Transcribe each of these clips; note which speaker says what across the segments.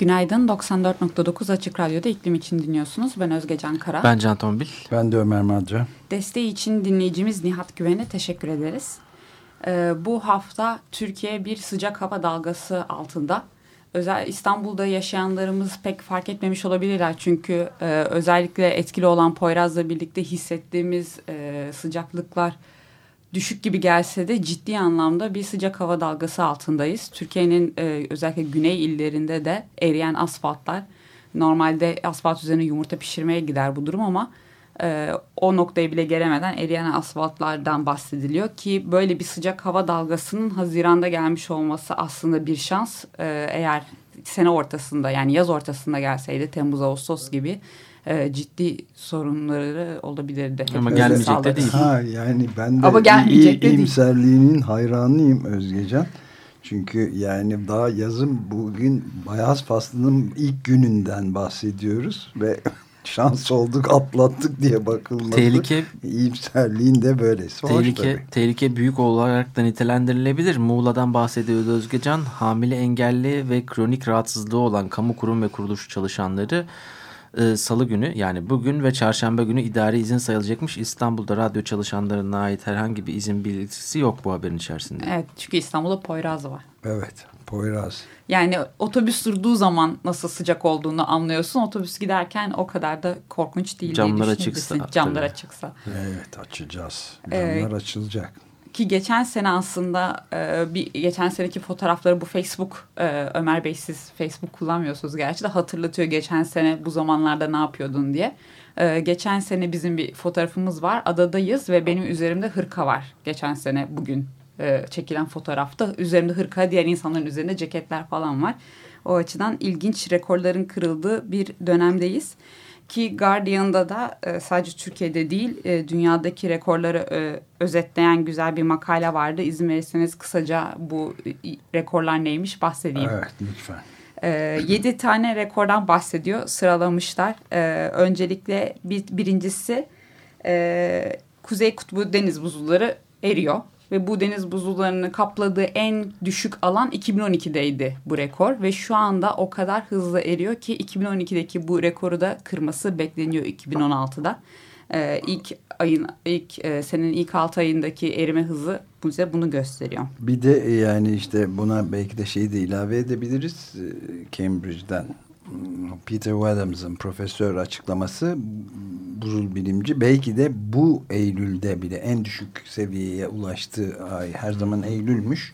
Speaker 1: Günaydın 94.9 Açık Radyo'da iklim için dinliyorsunuz. Ben Özge Can Kara.
Speaker 2: Ben Can Tombil.
Speaker 3: Ben de Ömer Madra.
Speaker 1: Desteği için dinleyicimiz Nihat Güven'e teşekkür ederiz. Ee, bu hafta Türkiye bir sıcak hava dalgası altında. Özel İstanbul'da yaşayanlarımız pek fark etmemiş olabilirler. Çünkü e, özellikle etkili olan Poyraz'la birlikte hissettiğimiz e, sıcaklıklar düşük gibi gelse de ciddi anlamda bir sıcak hava dalgası altındayız. Türkiye'nin e, özellikle güney illerinde de eriyen asfaltlar. Normalde asfalt üzerine yumurta pişirmeye gider bu durum ama e, o noktaya bile gelemeden eriyen asfaltlardan bahsediliyor ki böyle bir sıcak hava dalgasının Haziran'da gelmiş olması aslında bir şans. E, eğer sene ortasında yani yaz ortasında gelseydi Temmuz Ağustos gibi e, ciddi sorunları olabilirdi.
Speaker 2: Ama gelmeyecek de değil.
Speaker 3: Ha, yani ben de
Speaker 1: Ama gelmeyecek de değil.
Speaker 3: iyimserliğinin hayranıyım Özgecan. Çünkü yani daha yazın bugün Bayaz faslının ilk gününden bahsediyoruz ve şans olduk atlattık diye bakılması.
Speaker 2: Tehlike
Speaker 3: iyimserliğin de böylesi.
Speaker 2: Tehlike, tehlike büyük olarak da nitelendirilebilir. Muğla'dan bahsediyordu Özgecan. Hamile engelli ve kronik rahatsızlığı olan kamu kurum ve kuruluş çalışanları e, salı günü yani bugün ve çarşamba günü idari izin sayılacakmış. İstanbul'da radyo çalışanlarına ait herhangi bir izin bilgisi yok bu haberin içerisinde.
Speaker 1: Evet çünkü İstanbul'da Poyraz var.
Speaker 3: Evet Poyraz.
Speaker 1: Yani otobüs durduğu zaman nasıl sıcak olduğunu anlıyorsun. Otobüs giderken o kadar da korkunç değil
Speaker 2: Camlar
Speaker 1: diye
Speaker 2: açıksa.
Speaker 1: Camlar
Speaker 2: tabii.
Speaker 1: açıksa.
Speaker 3: Evet açacağız.
Speaker 1: Ee,
Speaker 3: Camlar açılacak.
Speaker 1: Ki geçen sene aslında e, bir geçen seneki fotoğrafları bu Facebook e, Ömer Bey siz Facebook kullanmıyorsunuz gerçi de hatırlatıyor geçen sene bu zamanlarda ne yapıyordun diye. E, geçen sene bizim bir fotoğrafımız var. Adadayız ve benim üzerimde hırka var. Geçen sene bugün e, çekilen fotoğrafta üzerimde hırka diğer insanların üzerinde ceketler falan var. O açıdan ilginç rekorların kırıldığı bir dönemdeyiz. Ki Guardian'da da e, sadece Türkiye'de değil e, dünyadaki rekorları e, özetleyen güzel bir makale vardı. İzin verirseniz kısaca bu rekorlar neymiş bahsedeyim.
Speaker 3: Evet lütfen.
Speaker 1: E, yedi tane rekordan bahsediyor sıralamışlar. E, öncelikle bir, birincisi e, Kuzey Kutbu deniz buzulları eriyor. Ve bu deniz buzullarını kapladığı en düşük alan 2012'deydi bu rekor. Ve şu anda o kadar hızlı eriyor ki 2012'deki bu rekoru da kırması bekleniyor 2016'da. Ee, ilk ayın ilk e, senenin ilk 6 ayındaki erime hızı bize bunu gösteriyor.
Speaker 3: Bir de yani işte buna belki de şeyi de ilave edebiliriz. E, Cambridge'den Peter Adams'ın profesör açıklaması buzul bilimci belki de bu Eylül'de bile en düşük seviyeye ulaştığı ay her zaman Eylül'müş.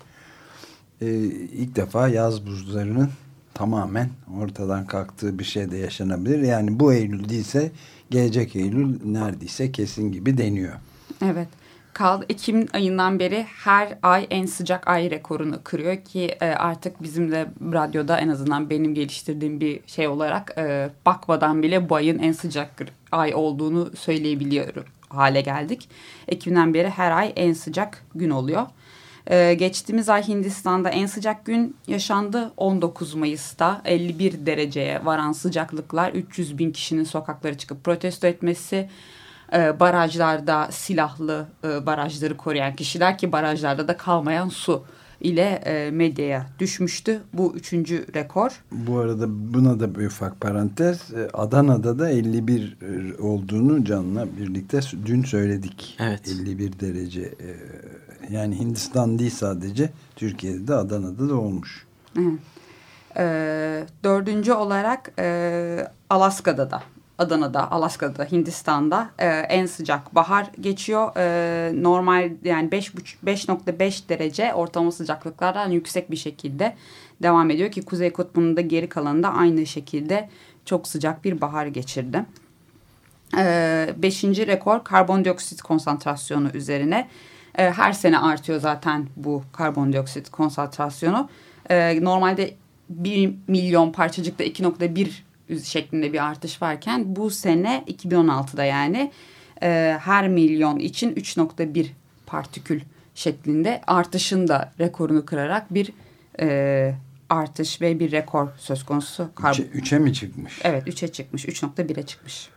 Speaker 3: Ee, ilk defa yaz buzlarının tamamen ortadan kalktığı bir şey de yaşanabilir. Yani bu Eylül değilse gelecek Eylül neredeyse kesin gibi deniyor.
Speaker 1: Evet. Kaldı Ekim ayından beri her ay en sıcak ay rekorunu kırıyor ki e, artık bizim de radyoda en azından benim geliştirdiğim bir şey olarak e, bakmadan bile bu ayın en sıcak ay olduğunu söyleyebiliyorum hale geldik. Ekim'den beri her ay en sıcak gün oluyor. Ee, geçtiğimiz ay Hindistan'da en sıcak gün yaşandı. 19 Mayıs'ta 51 dereceye varan sıcaklıklar 300 bin kişinin sokaklara çıkıp protesto etmesi e, barajlarda silahlı e, barajları koruyan kişiler ki barajlarda da kalmayan su ile e, medyaya düşmüştü. Bu üçüncü rekor.
Speaker 3: Bu arada buna da bir ufak parantez. E, Adana'da da 51 e, olduğunu Can'la birlikte dün söyledik.
Speaker 2: Evet.
Speaker 3: 51 derece. E, yani Hindistan değil sadece Türkiye'de de Adana'da da olmuş.
Speaker 1: Evet. E, dördüncü olarak e, Alaska'da da Adana'da, Alaska'da, Hindistan'da e, en sıcak bahar geçiyor. E, normal yani 5.5 derece ortalama sıcaklıklardan yüksek bir şekilde devam ediyor ki Kuzey Kutbu'nun da geri kalanında aynı şekilde çok sıcak bir bahar geçirdi. E, beşinci rekor karbondioksit konsantrasyonu üzerine. E, her sene artıyor zaten bu karbondioksit konsantrasyonu. E, normalde 1 milyon parçacıkta 2.1 şeklinde bir artış varken bu sene 2016'da yani e, her milyon için 3.1 partikül şeklinde artışın da rekorunu kırarak bir e, artış ve bir rekor söz konusu.
Speaker 3: Üçe, üçe mi çıkmış?
Speaker 1: Evet üçe çıkmış. 3.1'e çıkmış.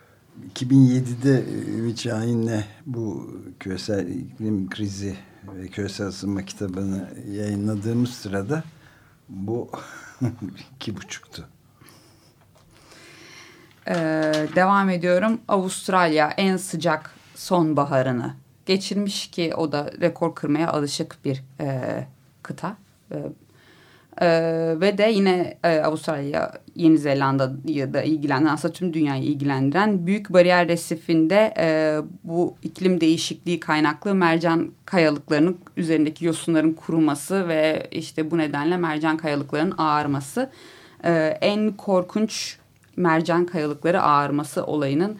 Speaker 3: 2007'de Ümit Şahin'le bu küresel iklim krizi ve küresel ısınma kitabını yayınladığımız sırada bu iki buçuktu.
Speaker 1: Ee, devam ediyorum. Avustralya en sıcak sonbaharını geçirmiş ki o da rekor kırmaya alışık bir e, kıta. E, e, ve de yine e, Avustralya, Yeni Zelanda'yı da ilgilendiren aslında tüm dünyayı ilgilendiren Büyük Bariyer Resifi'nde e, bu iklim değişikliği kaynaklı mercan kayalıklarının üzerindeki yosunların kuruması ve işte bu nedenle mercan kayalıklarının ağarması e, en korkunç mercan kayalıkları ağarması olayının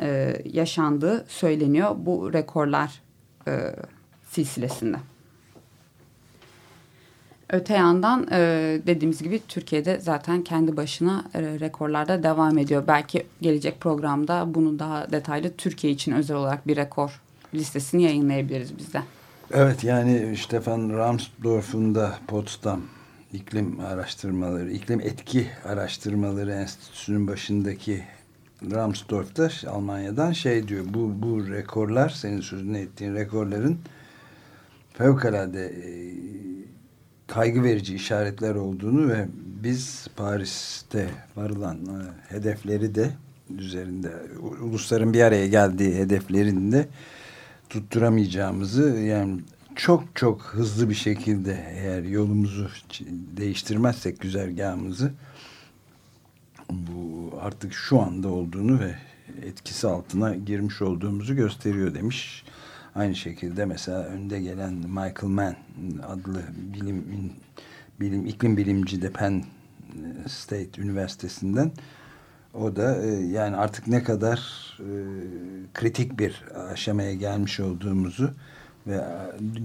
Speaker 1: e, yaşandığı söyleniyor bu rekorlar e, silsilesinde. Öte yandan e, dediğimiz gibi Türkiye'de zaten kendi başına e, rekorlarda devam ediyor. Belki gelecek programda bunu daha detaylı Türkiye için özel olarak bir rekor listesini yayınlayabiliriz biz de.
Speaker 3: Evet yani Stefan Ramsdorff'un da Potsdam İklim Araştırmaları, İklim Etki Araştırmaları Enstitüsü'nün başındaki Ramsdorff da Almanya'dan şey diyor. Bu, bu rekorlar, senin sözünü ettiğin rekorların fevkalade e, kaygı verici işaretler olduğunu ve biz Paris'te varılan e, hedefleri de üzerinde ulusların bir araya geldiği hedeflerinde tutturamayacağımızı yani çok çok hızlı bir şekilde eğer yolumuzu değiştirmezsek güzergahımızı bu artık şu anda olduğunu ve etkisi altına girmiş olduğumuzu gösteriyor demiş. Aynı şekilde mesela önde gelen Michael Mann adlı bilim bilim iklim bilimci de Penn State Üniversitesi'nden o da e, yani artık ne kadar e, kritik bir aşamaya gelmiş olduğumuzu ve e,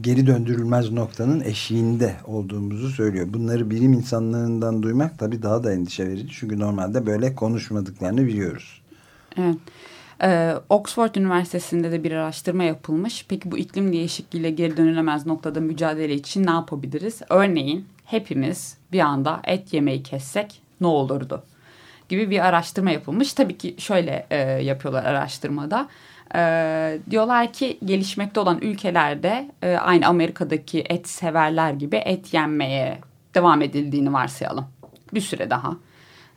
Speaker 3: geri döndürülmez noktanın eşiğinde olduğumuzu söylüyor. Bunları bilim insanlarından duymak tabii daha da endişe verici. Çünkü normalde böyle konuşmadıklarını biliyoruz.
Speaker 1: Evet. Ee, Oxford Üniversitesi'nde de bir araştırma yapılmış. Peki bu iklim değişikliğiyle geri dönülemez noktada mücadele için ne yapabiliriz? Örneğin hepimiz bir anda et yemeyi kessek ne olurdu? Gibi bir araştırma yapılmış. Tabii ki şöyle e, yapıyorlar araştırmada. E, diyorlar ki gelişmekte olan ülkelerde e, aynı Amerika'daki et severler gibi et yenmeye devam edildiğini varsayalım. Bir süre daha.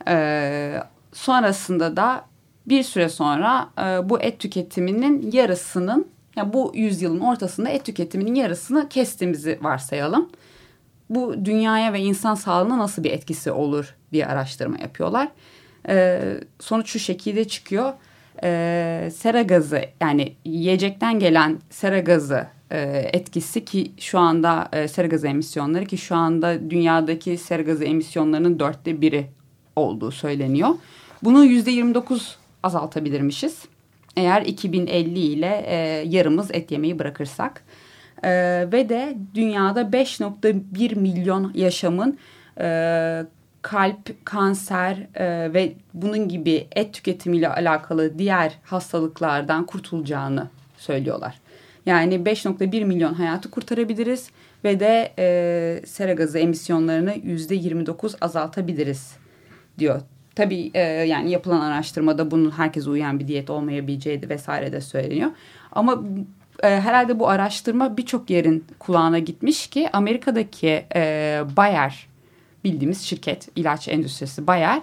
Speaker 1: E, sonrasında da bir süre sonra e, bu et tüketiminin yarısının yani bu yüzyılın ortasında et tüketiminin yarısını kestiğimizi varsayalım. Bu dünyaya ve insan sağlığına nasıl bir etkisi olur diye araştırma yapıyorlar. E, sonuç şu şekilde çıkıyor e, sera gazı yani yiyecekten gelen sera gazı e, etkisi ki şu anda e, sera gazı emisyonları ki şu anda dünyadaki sera gazı emisyonlarının dörtte biri olduğu söyleniyor. Bunu yüzde 29 azaltabilirmişiz. Eğer 2050 ile e, yarımız et yemeyi bırakırsak. E, ve de dünyada 5.1 milyon yaşamın e, kalp, kanser e, ve bunun gibi et tüketimiyle alakalı diğer hastalıklardan kurtulacağını söylüyorlar. Yani 5.1 milyon hayatı kurtarabiliriz ve de e, sera gazı emisyonlarını %29 azaltabiliriz diyor. Tabii e, yani yapılan araştırmada bunun herkese uyan bir diyet olmayabileceği vesaire de söyleniyor. Ama e, herhalde bu araştırma birçok yerin kulağına gitmiş ki Amerika'daki e, Bayer bildiğimiz şirket ilaç endüstrisi Bayer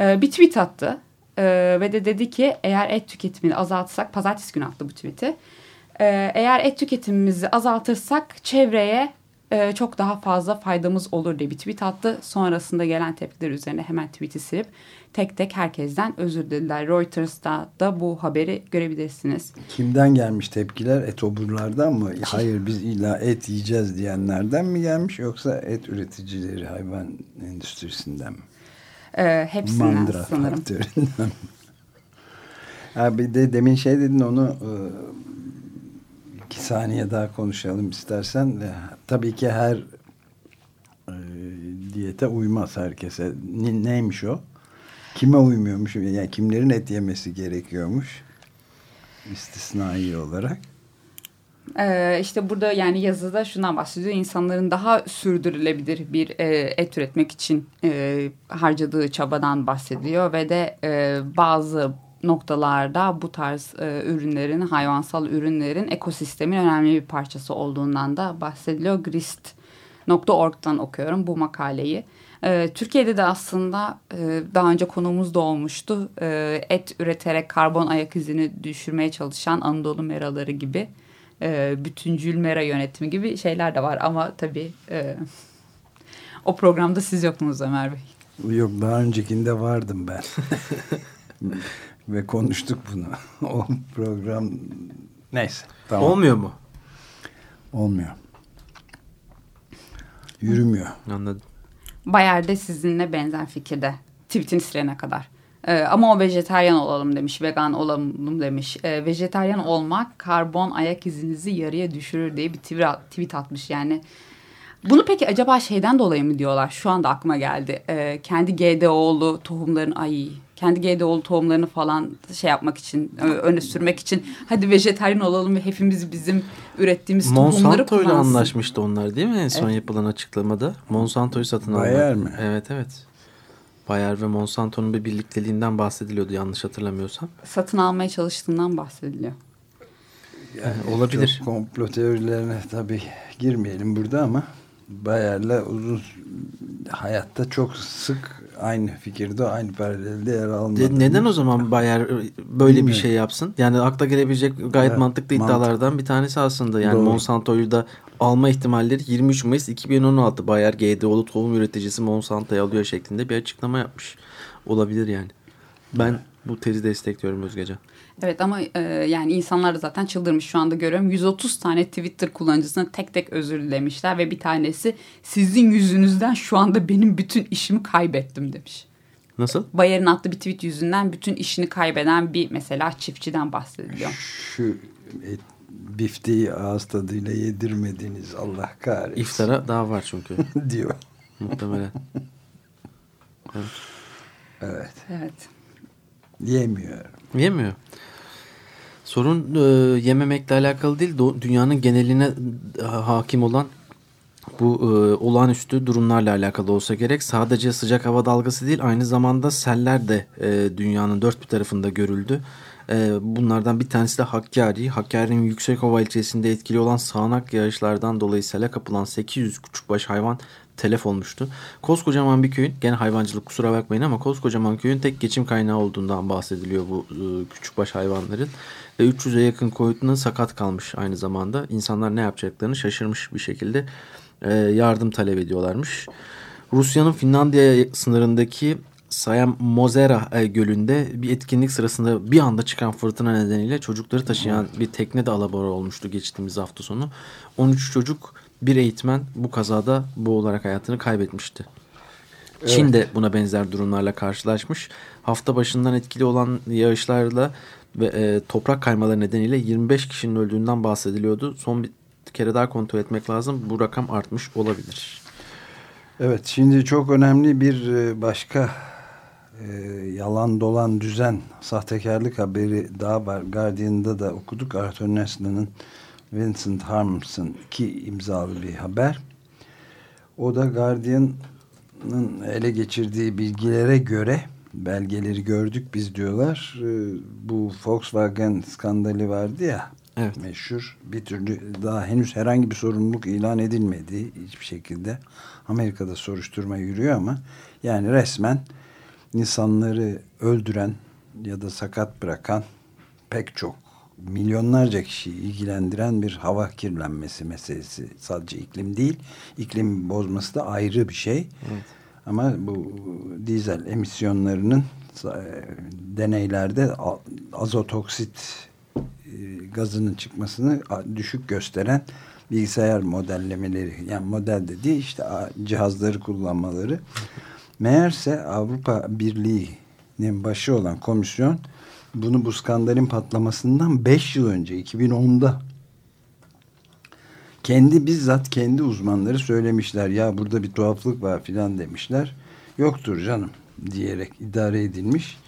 Speaker 1: e, bir tweet attı. E, ve de dedi ki eğer et tüketimini azaltsak pazartesi günü attı bu tweet'i. E, eğer et tüketimimizi azaltırsak çevreye e, çok daha fazla faydamız olur diye bir tweet attı. Sonrasında gelen tepkiler üzerine hemen tweet'i silip tek tek herkesten özür dilediler. Reuters'ta da bu haberi görebilirsiniz.
Speaker 3: Kimden gelmiş tepkiler? Etoburlardan mı? Hayır biz illa et yiyeceğiz diyenlerden mi gelmiş yoksa et üreticileri hayvan endüstrisinden mi?
Speaker 1: E, hepsinden Mandıra sanırım.
Speaker 3: faktöründen Abi de demin şey dedin onu e, iki saniye daha konuşalım istersen. Tabii ki her e, diyete uymaz herkese. Ne, neymiş o? Kime uymuyormuş? Yani kimlerin et yemesi gerekiyormuş? istisnai olarak.
Speaker 1: Ee, işte burada yani yazıda şundan bahsediyor. İnsanların daha sürdürülebilir bir e, et üretmek için e, harcadığı çabadan bahsediyor. Ve de e, bazı noktalarda bu tarz e, ürünlerin, hayvansal ürünlerin ekosistemin önemli bir parçası olduğundan da bahsediliyor. Grist.org'dan okuyorum bu makaleyi. E, Türkiye'de de aslında e, daha önce konuğumuz da olmuştu. E, et üreterek karbon ayak izini düşürmeye çalışan Anadolu meraları gibi e, bütüncül mera yönetimi gibi şeyler de var. Ama tabii e, o programda siz yoktunuz Ömer Bey.
Speaker 3: Yok daha öncekinde vardım ben. Ve konuştuk bunu. o program neyse.
Speaker 2: Tamam. Olmuyor mu?
Speaker 3: Olmuyor. Yürümüyor.
Speaker 2: Anladım.
Speaker 1: Bayer de sizinle benzer fikirde. Tweetini silene kadar. Ee, ama o vejeteryan olalım demiş, vegan olalım demiş. Ee, vejeteryan olmak karbon ayak izinizi yarıya düşürür diye bir tweet atmış. Yani bunu peki acaba şeyden dolayı mı diyorlar? Şu anda aklıma geldi. Ee, kendi GDO'lu tohumların ay kendi GDO'lu tohumlarını falan şey yapmak için öne sürmek için hadi vejeteryan olalım ve hepimiz bizim ürettiğimiz Monsanto tohumları kullansın.
Speaker 2: Monsanto ile anlaşmıştı onlar değil mi en son evet. yapılan açıklamada? Monsanto'yu satın almak.
Speaker 3: Bayer mi?
Speaker 2: Evet evet. Bayer ve Monsanto'nun bir birlikteliğinden bahsediliyordu yanlış hatırlamıyorsam.
Speaker 1: Satın almaya çalıştığından bahsediliyor.
Speaker 3: Yani olabilir. Çok komplo teorilerine tabii girmeyelim burada ama Bayer'le uzun hayatta çok sık aynı fikirde aynı paralelde yer almadı.
Speaker 2: Neden o zaman Bayer böyle bir şey yapsın? Yani akla gelebilecek gayet evet, mantıklı iddialardan mantık. bir tanesi aslında. Yani Doğru. Monsanto'yu da alma ihtimalleri 23 Mayıs 2016 Bayer GDO'lu tohum üreticisi Monsanto'yu alıyor şeklinde bir açıklama yapmış. Olabilir yani. Ben bu tezi destekliyorum Özgecan.
Speaker 1: Evet ama e, yani insanlar da zaten çıldırmış şu anda görüyorum. 130 tane Twitter kullanıcısına tek tek özür dilemişler ve bir tanesi sizin yüzünüzden şu anda benim bütün işimi kaybettim demiş.
Speaker 2: Nasıl?
Speaker 1: Bayer'in attığı bir tweet yüzünden bütün işini kaybeden bir mesela çiftçiden bahsediliyor.
Speaker 3: Şu et, bifteyi ağız tadıyla yedirmediniz Allah kahretsin.
Speaker 2: İftara daha var çünkü.
Speaker 3: diyor.
Speaker 2: Muhtemelen.
Speaker 3: Evet. Evet.
Speaker 1: Evet.
Speaker 3: Yemiyor.
Speaker 2: Yemiyor. Sorun e, yememekle alakalı değil, dünyanın geneline e, hakim olan bu e, olağanüstü durumlarla alakalı olsa gerek. Sadece sıcak hava dalgası değil, aynı zamanda seller de e, dünyanın dört bir tarafında görüldü. E, bunlardan bir tanesi de Hakkari. Hakkari'nin Yüksekova ilçesinde etkili olan sağanak yağışlardan dolayı sele kapılan 800 küçükbaş hayvan telef olmuştu. Koskocaman bir köyün, gene hayvancılık kusura bakmayın ama koskocaman köyün tek geçim kaynağı olduğundan bahsediliyor bu e, küçükbaş hayvanların. Ve 300'e yakın koyunun sakat kalmış aynı zamanda. İnsanlar ne yapacaklarını şaşırmış bir şekilde e, yardım talep ediyorlarmış. Rusya'nın Finlandiya sınırındaki Sayam Mozera e, gölünde bir etkinlik sırasında bir anda çıkan fırtına nedeniyle çocukları taşıyan bir tekne de alabora olmuştu geçtiğimiz hafta sonu. 13 çocuk bir eğitmen bu kazada boğularak hayatını kaybetmişti. Evet. Çin de buna benzer durumlarla karşılaşmış. Hafta başından etkili olan yağışlarla ve e, toprak kaymaları nedeniyle 25 kişinin öldüğünden bahsediliyordu. Son bir kere daha kontrol etmek lazım. Bu rakam artmış olabilir.
Speaker 3: Evet şimdi çok önemli bir e, başka e, yalan dolan düzen sahtekarlık haberi daha var. Guardian'da da okuduk. Arthur Neslan'ın Vincent Harms'ın iki imzalı bir haber. O da Guardian'ın ele geçirdiği bilgilere göre belgeleri gördük biz diyorlar. Ee, bu Volkswagen skandalı vardı ya evet. meşhur. Bir türlü daha henüz herhangi bir sorumluluk ilan edilmedi hiçbir şekilde. Amerika'da soruşturma yürüyor ama yani resmen insanları öldüren ya da sakat bırakan pek çok milyonlarca kişiyi ilgilendiren bir hava kirlenmesi meselesi. Sadece iklim değil, iklim bozması da ayrı bir şey. Evet. Ama bu dizel emisyonlarının e, deneylerde azotoksit e, gazının çıkmasını düşük gösteren bilgisayar modellemeleri yani model dediği işte cihazları kullanmaları. Meğerse Avrupa Birliği'nin başı olan komisyon bunu bu skandalin patlamasından 5 yıl önce 2010'da kendi bizzat kendi uzmanları söylemişler ya burada bir tuhaflık var filan demişler. Yoktur canım diyerek idare edilmiş.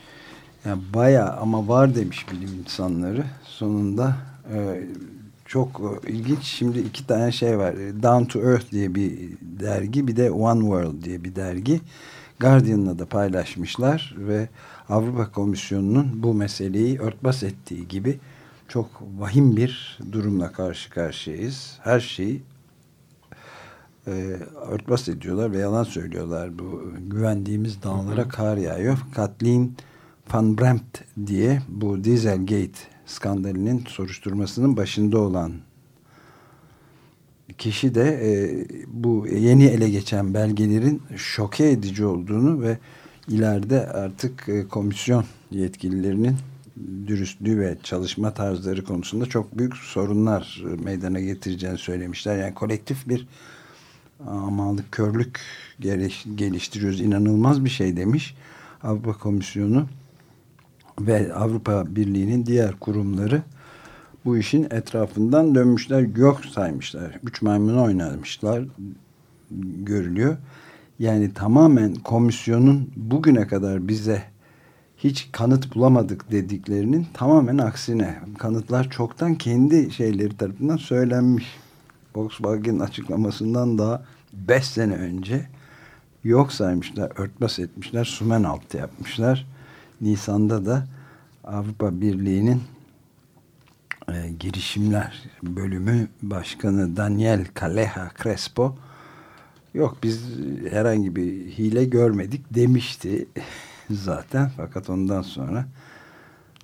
Speaker 3: Yani baya ama var demiş bilim insanları. Sonunda e, çok ilginç. Şimdi iki tane şey var. Down to Earth diye bir dergi bir de One World diye bir dergi. Guardian'la da paylaşmışlar ve Avrupa Komisyonu'nun bu meseleyi örtbas ettiği gibi çok vahim bir durumla karşı karşıyayız. Her şeyi e, örtbas ediyorlar ve yalan söylüyorlar. Bu güvendiğimiz dağlara kar yağıyor. Kathleen Van Bremt diye bu Dieselgate skandalinin soruşturmasının başında olan kişi de e, bu yeni ele geçen belgelerin şoke edici olduğunu ve ileride artık e, komisyon yetkililerinin dürüstlüğü ve çalışma tarzları konusunda çok büyük sorunlar meydana getireceğini söylemişler. Yani kolektif bir amalık körlük geliştiriyoruz. inanılmaz bir şey demiş Avrupa Komisyonu ve Avrupa Birliği'nin diğer kurumları bu işin etrafından dönmüşler, yok saymışlar. Üç maymun oynamışlar görülüyor. Yani tamamen komisyonun bugüne kadar bize hiç kanıt bulamadık dediklerinin tamamen aksine. Kanıtlar çoktan kendi şeyleri tarafından söylenmiş. Volkswagen açıklamasından daha beş sene önce yok saymışlar, örtbas etmişler, sumen altı yapmışlar. Nisan'da da Avrupa Birliği'nin e, girişimler bölümü başkanı Daniel Caleja Crespo yok biz herhangi bir hile görmedik demişti zaten fakat ondan sonra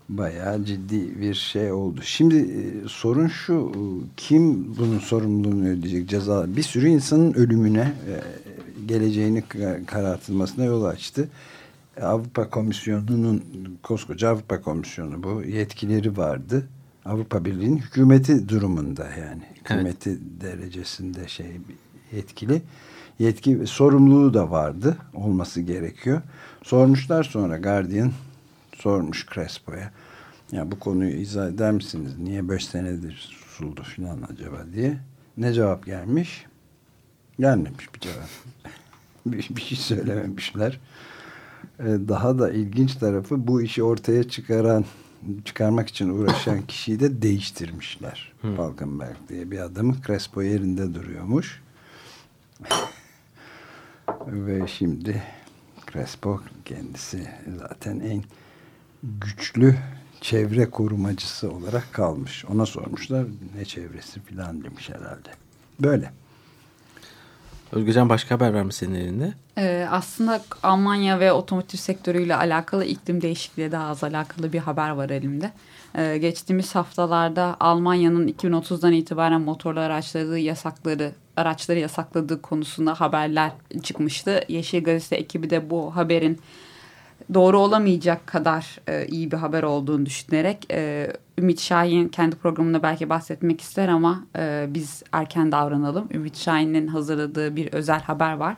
Speaker 3: bayağı ciddi bir şey oldu. Şimdi e, sorun şu kim bunun sorumluluğunu ödeyecek ceza bir sürü insanın ölümüne e, geleceğini karartılmasına yol açtı. Avrupa Komisyonu'nun koskoca Avrupa Komisyonu bu yetkileri vardı. Avrupa Birliği'nin hükümeti durumunda yani hükümeti evet. derecesinde şey yetkili yetki ve sorumluluğu da vardı olması gerekiyor. Sormuşlar sonra Guardian sormuş Crespo'ya ya bu konuyu izah eder misiniz? Niye beş senedir suldu falan acaba diye. Ne cevap gelmiş? Gelmemiş bir cevap. bir, bir şey söylememişler. Ee, daha da ilginç tarafı bu işi ortaya çıkaran çıkarmak için uğraşan kişiyi de değiştirmişler. Hmm. Falkenberg diye bir adamı Crespo yerinde duruyormuş. Ve şimdi Crespo kendisi zaten en güçlü çevre korumacısı olarak kalmış. Ona sormuşlar ne çevresi filan demiş herhalde. Böyle.
Speaker 2: Özgecan başka haber var mı senin elinde?
Speaker 1: Ee, aslında Almanya ve otomotiv sektörüyle alakalı iklim değişikliği daha az alakalı bir haber var elimde. Ee, geçtiğimiz haftalarda Almanya'nın 2030'dan itibaren motorlu araçları yasakları araçları yasakladığı konusunda haberler çıkmıştı. Yeşil Gazete ekibi de bu haberin doğru olamayacak kadar e, iyi bir haber olduğunu düşünerek e, Ümit Şahin kendi programında belki bahsetmek ister ama e, biz erken davranalım. Ümit Şahin'in hazırladığı bir özel haber var.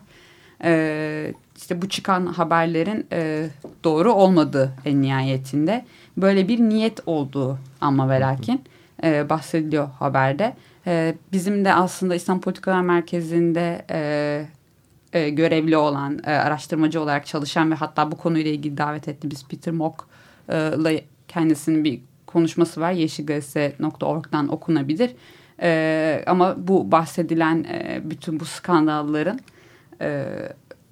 Speaker 1: E, işte bu çıkan haberlerin e, doğru olmadığı en nihayetinde böyle bir niyet olduğu ama ve lakin e, bahsediliyor haberde. E, bizim de aslında İslam Politikalar Merkezi'nde e, e, görevli olan, e, araştırmacı olarak çalışan ve hatta bu konuyla ilgili davet ettiğimiz Peter Mock'la e, kendisinin bir konuşması var. yeşilgazete.org'dan okunabilir. E, ama bu bahsedilen e, bütün bu skandalların e,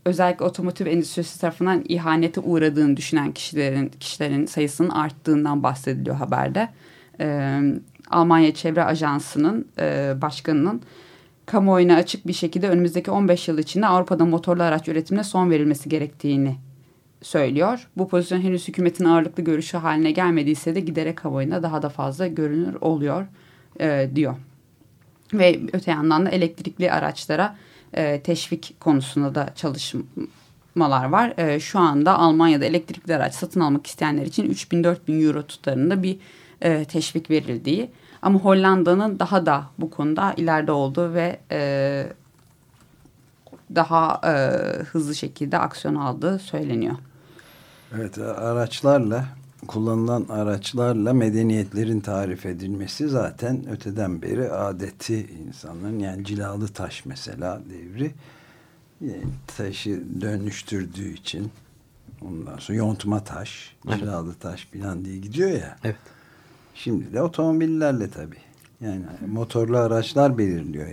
Speaker 1: özellikle otomotiv endüstrisi tarafından ihanete uğradığını düşünen kişilerin kişilerin sayısının arttığından bahsediliyor haberde. E, Almanya Çevre Ajansı'nın e, başkanının kamuoyuna açık bir şekilde önümüzdeki 15 yıl içinde Avrupa'da motorlu araç üretimine son verilmesi gerektiğini söylüyor. Bu pozisyon henüz hükümetin ağırlıklı görüşü haline gelmediyse de giderek kamuoyunda daha da fazla görünür oluyor e, diyor. Ve öte yandan da elektrikli araçlara e, teşvik konusunda da çalışmalar var. E, şu anda Almanya'da elektrikli araç satın almak isteyenler için 3000-4000 euro tutarında bir e, teşvik verildiği ama Hollanda'nın daha da bu konuda ileride olduğu ve daha hızlı şekilde aksiyon aldığı söyleniyor.
Speaker 3: Evet araçlarla kullanılan araçlarla medeniyetlerin tarif edilmesi zaten öteden beri adeti insanların yani cilalı taş mesela devri yani taşı dönüştürdüğü için Ondan sonra yontma taş, cilalı taş falan diye gidiyor ya.
Speaker 2: Evet.
Speaker 3: Şimdi de otomobillerle tabii. Yani motorlu araçlar belirliyor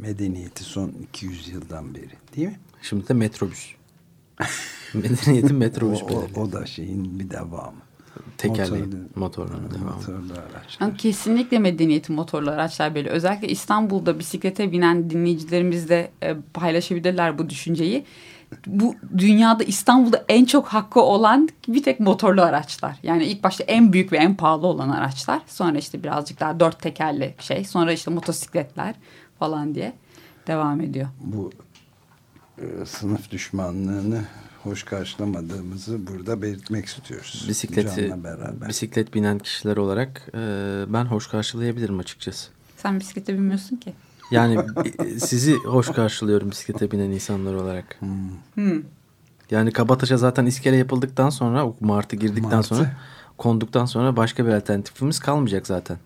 Speaker 3: medeniyeti son 200 yıldan beri değil mi?
Speaker 2: Şimdi de metrobüs. Medeniyetin metrobüs
Speaker 3: o, o, o da şeyin bir devamı.
Speaker 2: Tekerleği,
Speaker 3: Motorlu-
Speaker 2: motorların devamı.
Speaker 3: Motorlu araçlar.
Speaker 1: Yani kesinlikle medeniyeti motorlu araçlar böyle. Özellikle İstanbul'da bisiklete binen dinleyicilerimiz de e, paylaşabilirler bu düşünceyi. Bu dünyada İstanbul'da en çok hakkı olan bir tek motorlu araçlar. Yani ilk başta en büyük ve en pahalı olan araçlar. Sonra işte birazcık daha dört tekerli şey. Sonra işte motosikletler falan diye devam ediyor.
Speaker 3: Bu e, sınıf düşmanlığını hoş karşılamadığımızı burada belirtmek istiyoruz.
Speaker 2: Bisikleti,
Speaker 3: beraber.
Speaker 2: bisiklet binen kişiler olarak e, ben hoş karşılayabilirim açıkçası.
Speaker 1: Sen bisiklete binmiyorsun ki.
Speaker 2: Yani e, sizi hoş karşılıyorum bisiklete binen insanlar olarak.
Speaker 1: Hmm.
Speaker 2: Yani Kabataş'a zaten iskele yapıldıktan sonra martı girdikten
Speaker 3: Martı.
Speaker 2: sonra konduktan sonra başka bir alternatifimiz kalmayacak zaten.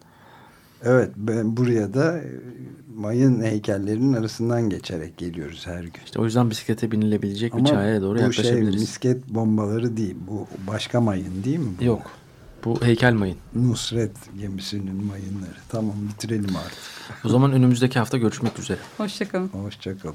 Speaker 3: Evet ben buraya da e, mayın heykellerinin arasından geçerek geliyoruz her gün.
Speaker 2: İşte o yüzden bisiklete binilebilecek bir
Speaker 3: Ama
Speaker 2: çaya doğru
Speaker 3: bu şey
Speaker 2: yaklaşabiliriz.
Speaker 3: misket bombaları değil. Bu başka mayın değil mi? bu?
Speaker 2: Yok. Bu heykel mayın.
Speaker 3: Nusret gemisinin mayınları. Tamam bitirelim artık.
Speaker 2: O zaman önümüzdeki hafta görüşmek üzere.
Speaker 1: Hoşçakalın.
Speaker 3: Hoşçakalın.